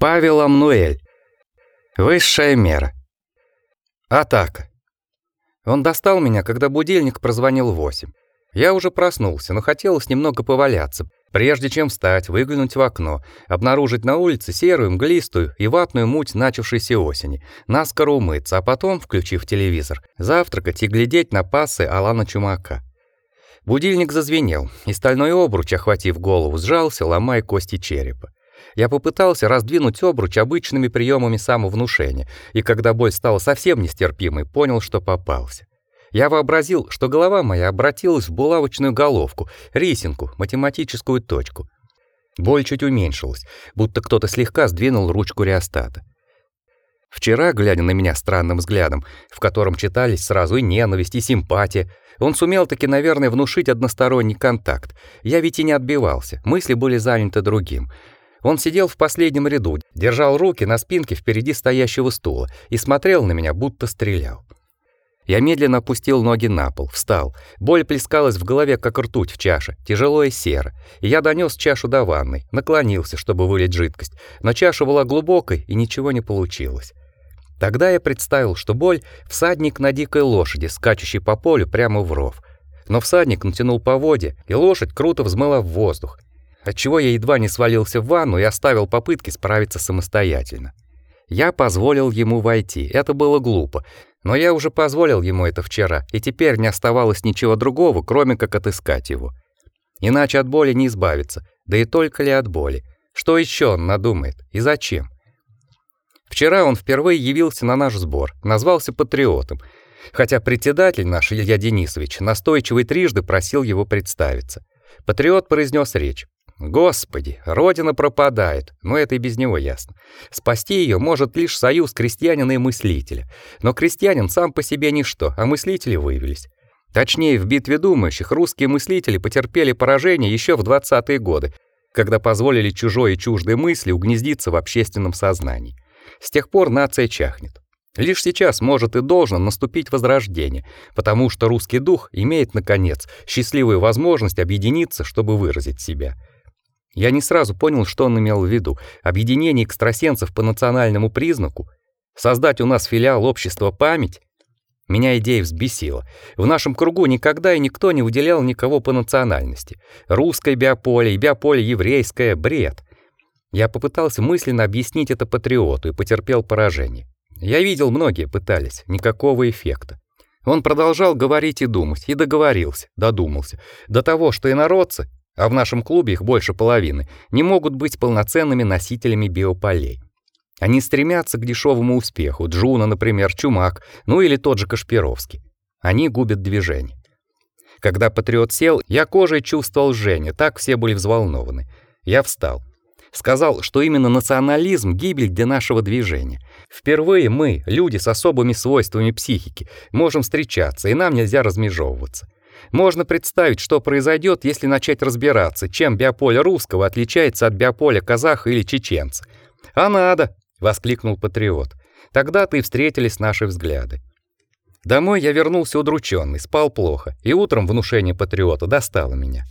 Павел Амнуэль. Высшая мера. Атака. Он достал меня, когда будильник прозвонил восемь. Я уже проснулся, но хотелось немного поваляться, прежде чем встать, выглянуть в окно, обнаружить на улице серую, мглистую и ватную муть начавшейся осени, наскоро умыться, а потом, включив телевизор, завтракать и глядеть на пассы Алана Чумака. Будильник зазвенел, и стальной обруч, охватив голову, сжался, ломая кости черепа. Я попытался раздвинуть обруч обычными приемами самовнушения, и когда боль стала совсем нестерпимой, понял, что попался. Я вообразил, что голова моя обратилась в булавочную головку, рисинку, математическую точку. Боль чуть уменьшилась, будто кто-то слегка сдвинул ручку реостата. Вчера, глядя на меня странным взглядом, в котором читались сразу и ненависть, и симпатия, он сумел таки, наверное, внушить односторонний контакт. Я ведь и не отбивался, мысли были заняты другим. Он сидел в последнем ряду, держал руки на спинке впереди стоящего стула и смотрел на меня, будто стрелял. Я медленно опустил ноги на пол, встал. Боль плескалась в голове, как ртуть в чаше, тяжело и серо. И я донес чашу до ванной, наклонился, чтобы вылить жидкость, но чаша была глубокой, и ничего не получилось. Тогда я представил, что боль — всадник на дикой лошади, скачущей по полю прямо в ров. Но всадник натянул поводья, и лошадь круто взмыла в воздух, отчего я едва не свалился в ванну и оставил попытки справиться самостоятельно. Я позволил ему войти. Это было глупо, но я уже позволил ему это вчера, и теперь не оставалось ничего другого, кроме как отыскать его. Иначе от боли не избавиться, да и только ли от боли. Что еще он надумает и зачем? Вчера он впервые явился на наш сбор, назвался патриотом, хотя председатель наш Илья Денисович настойчиво и трижды просил его представиться. Патриот произнес речь. Господи, родина пропадает, но это и без него ясно. Спасти ее может лишь союз крестьянина и мыслителя. Но крестьянин сам по себе ничто, а мыслители выявились. Точнее, в битве думающих русские мыслители потерпели поражение еще в 20-е годы, когда позволили чужой и чуждой мысли угнездиться в общественном сознании. С тех пор нация чахнет. Лишь сейчас может и должно наступить возрождение, потому что русский дух имеет наконец счастливую возможность объединиться, чтобы выразить себя. Я не сразу понял, что он имел в виду. Объединение экстрасенсов по национальному признаку, создать у нас филиал общества Память. Меня идея взбесила. В нашем кругу никогда и никто не выделял никого по национальности. Русское биополе и биополе еврейское бред. Я попытался мысленно объяснить это патриоту и потерпел поражение. Я видел, многие пытались, никакого эффекта. Он продолжал говорить и думать, и договорился, додумался, до того, что инородцы, а в нашем клубе их больше половины, не могут быть полноценными носителями биополей. Они стремятся к дешевому успеху, Джуна, например, Чумак, ну или тот же Кашпировский. Они губят движение. Когда патриот сел, я кожей чувствовал жжение, так все были взволнованы. Я встал. Сказал, что именно национализм гибель для нашего движения. Впервые мы, люди с особыми свойствами психики, можем встречаться, и нам нельзя размежевываться. Можно представить, что произойдет, если начать разбираться, чем биополе русского отличается от биополя казаха или чеченца. А надо, воскликнул патриот. Тогда-то встретились наши взгляды. Домой я вернулся удрученный, спал плохо, и утром внушение патриота достало меня.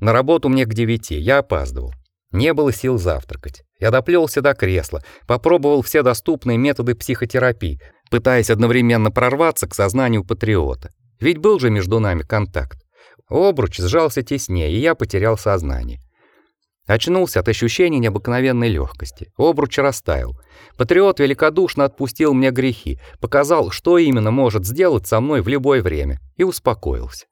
На работу мне к девяти, я опаздывал. Не было сил завтракать. Я доплелся до кресла, попробовал все доступные методы психотерапии, пытаясь одновременно прорваться к сознанию патриота. Ведь был же между нами контакт. Обруч сжался теснее, и я потерял сознание. Очнулся от ощущения необыкновенной легкости. Обруч растаял. Патриот великодушно отпустил мне грехи, показал, что именно может сделать со мной в любое время, и успокоился.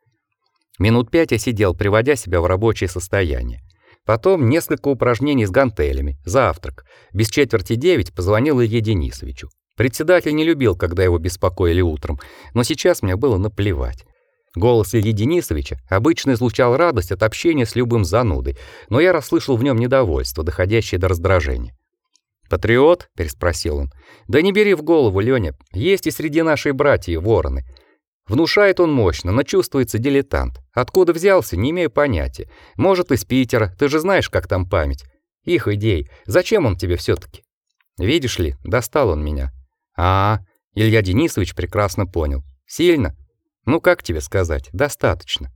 Минут пять я сидел, приводя себя в рабочее состояние. Потом несколько упражнений с гантелями, завтрак. Без четверти девять позвонил Илье Денисовичу. Председатель не любил, когда его беспокоили утром, но сейчас мне было наплевать. Голос Ильи Денисовича обычно излучал радость от общения с любым занудой, но я расслышал в нем недовольство, доходящее до раздражения. «Патриот?» — переспросил он. «Да не бери в голову, Лёня, есть и среди нашей братьев вороны. Внушает он мощно, но чувствуется дилетант. Откуда взялся, не имею понятия. Может, из Питера, ты же знаешь, как там память. Их идей. Зачем он тебе все таки Видишь ли, достал он меня. А, Илья Денисович прекрасно понял. Сильно? Ну, как тебе сказать, достаточно.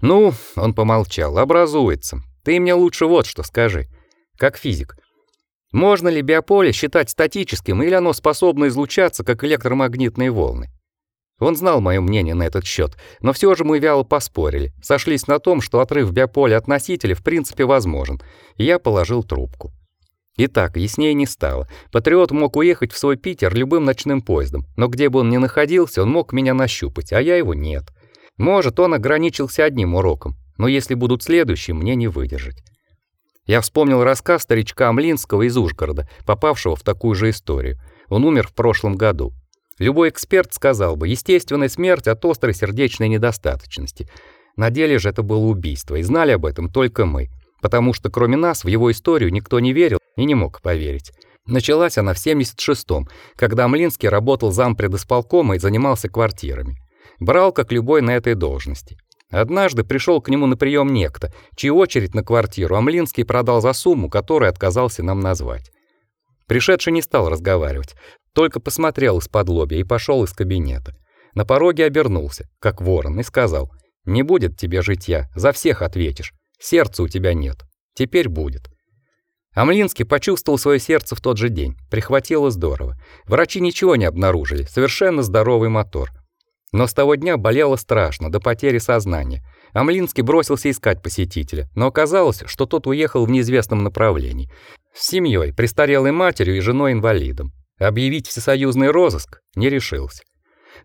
Ну, он помолчал, образуется. Ты мне лучше вот что скажи. Как физик. Можно ли биополе считать статическим или оно способно излучаться, как электромагнитные волны? Он знал мое мнение на этот счет, но все же мы вяло поспорили, сошлись на том, что отрыв биополя от носителя в принципе возможен, и я положил трубку. Итак, яснее не стало. Патриот мог уехать в свой Питер любым ночным поездом, но где бы он ни находился, он мог меня нащупать, а я его нет. Может, он ограничился одним уроком, но если будут следующие, мне не выдержать. Я вспомнил рассказ старичка Амлинского из Ужгорода, попавшего в такую же историю. Он умер в прошлом году. Любой эксперт сказал бы, естественная смерть от острой сердечной недостаточности. На деле же это было убийство, и знали об этом только мы, потому что кроме нас в его историю никто не верил и не мог поверить. Началась она в 76-м, когда Млинский работал зампредисполкома и занимался квартирами. Брал как любой на этой должности. Однажды пришел к нему на прием некто, чьи очередь на квартиру Амлинский продал за сумму, которую отказался нам назвать. Пришедший не стал разговаривать, только посмотрел из-под лобья и пошел из кабинета. На пороге обернулся, как ворон, и сказал: "Не будет тебе житья, за всех ответишь. Сердца у тебя нет. Теперь будет". Амлинский почувствовал свое сердце в тот же день. Прихватило здорово. Врачи ничего не обнаружили, совершенно здоровый мотор. Но с того дня болело страшно, до потери сознания. Амлинский бросился искать посетителя, но оказалось, что тот уехал в неизвестном направлении. С семьей, престарелой матерью и женой-инвалидом. Объявить всесоюзный розыск не решился.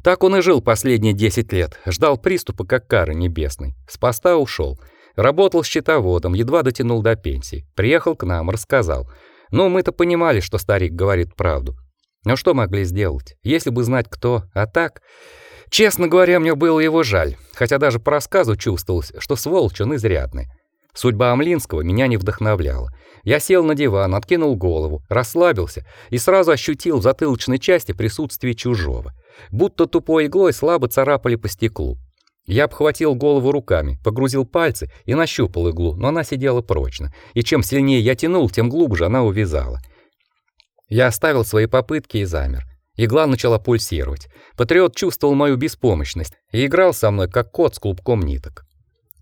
Так он и жил последние 10 лет, ждал приступа как кары небесной. С поста ушел, работал счетоводом, едва дотянул до пенсии. Приехал к нам, рассказал. Ну, мы-то понимали, что старик говорит правду. Но что могли сделать, если бы знать кто? А так, честно говоря, мне было его жаль, хотя даже по рассказу чувствовалось, что сволочь он изрядный. Судьба Амлинского меня не вдохновляла. Я сел на диван, откинул голову, расслабился и сразу ощутил в затылочной части присутствие чужого. Будто тупой иглой слабо царапали по стеклу. Я обхватил голову руками, погрузил пальцы и нащупал иглу, но она сидела прочно, и чем сильнее я тянул, тем глубже она увязала. Я оставил свои попытки и замер. Игла начала пульсировать. Патриот чувствовал мою беспомощность и играл со мной как кот с клубком ниток.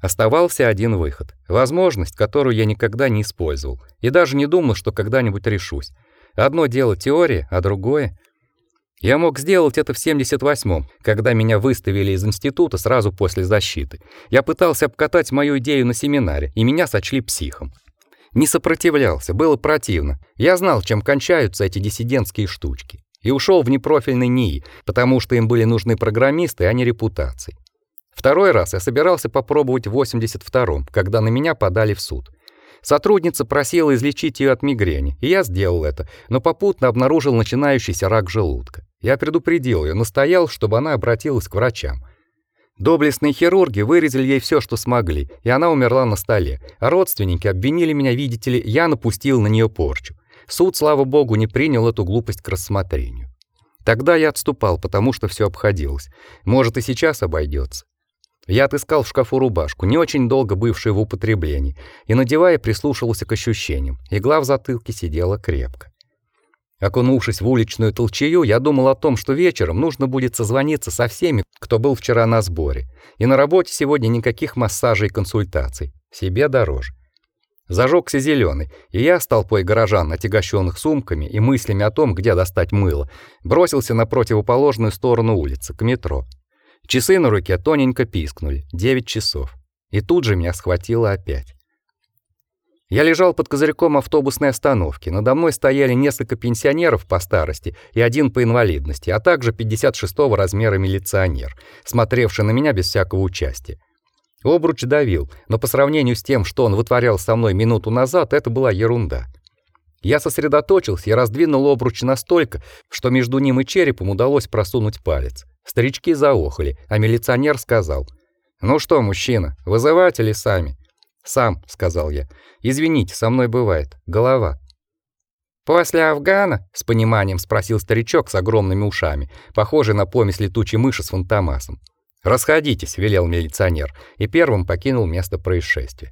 Оставался один выход, возможность, которую я никогда не использовал и даже не думал, что когда-нибудь решусь. Одно дело теория, а другое я мог сделать это в 78-м, когда меня выставили из института сразу после защиты. Я пытался обкатать мою идею на семинаре, и меня сочли психом. Не сопротивлялся, было противно. Я знал, чем кончаются эти диссидентские штучки. И ушел в непрофильный НИИ, потому что им были нужны программисты, а не репутации. Второй раз я собирался попробовать в 82-м, когда на меня подали в суд. Сотрудница просила излечить ее от мигрени, и я сделал это, но попутно обнаружил начинающийся рак желудка. Я предупредил ее, настоял, чтобы она обратилась к врачам. Доблестные хирурги вырезали ей все, что смогли, и она умерла на столе. А родственники обвинили меня, видите ли, я напустил на нее порчу. Суд, слава богу, не принял эту глупость к рассмотрению. Тогда я отступал, потому что все обходилось. Может, и сейчас обойдется. Я отыскал в шкафу рубашку, не очень долго бывшую в употреблении, и надевая, прислушивался к ощущениям. Игла в затылке сидела крепко. Окунувшись в уличную толчею, я думал о том, что вечером нужно будет созвониться со всеми, кто был вчера на сборе. И на работе сегодня никаких массажей и консультаций. Себе дороже. Зажегся зеленый, и я с толпой горожан, отягощенных сумками и мыслями о том, где достать мыло, бросился на противоположную сторону улицы, к метро. Часы на руке тоненько пискнули. Девять часов. И тут же меня схватило опять. Я лежал под козырьком автобусной остановки. Надо мной стояли несколько пенсионеров по старости и один по инвалидности, а также 56-го размера милиционер, смотревший на меня без всякого участия. Обруч давил, но по сравнению с тем, что он вытворял со мной минуту назад, это была ерунда. Я сосредоточился и раздвинул обруч настолько, что между ним и черепом удалось просунуть палец. Старички заохали, а милиционер сказал: Ну что, мужчина, вызывать или сами? Сам, сказал я. Извините, со мной бывает. Голова. После Афгана, с пониманием спросил старичок с огромными ушами, похожий на помесь летучей мыши с фантомасом. Расходитесь, велел милиционер и первым покинул место происшествия.